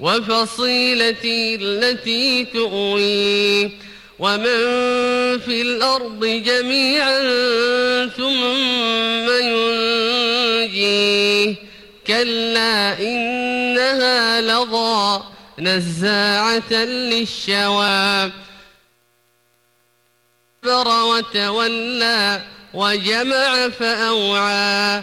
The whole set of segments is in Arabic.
وفصيلتي التي تؤويه ومن في الأرض جميعا ثم ينجيه كلا إنها لظى نزاعة للشوى. وتولى وجمع فأوعى.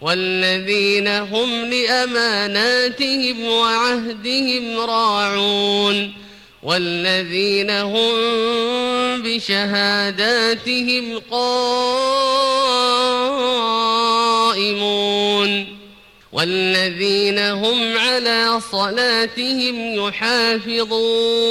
والذين هم لأماناتهم وعهدهم راعون والذين هم بشهاداتهم قائمون والذين هم على صلاتهم يحافظون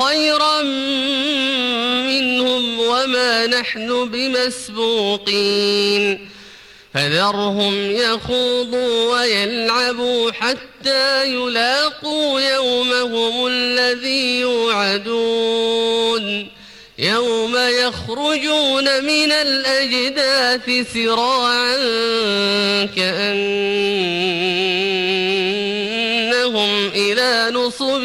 خيرا منهم وما نحن بمسبوقين. فذرهم يخوضوا ويلعبوا حتى يلاقوا يومهم الذي يوعدون. يوم يخرجون من الأجداث سراعا كأنهم إلى نصب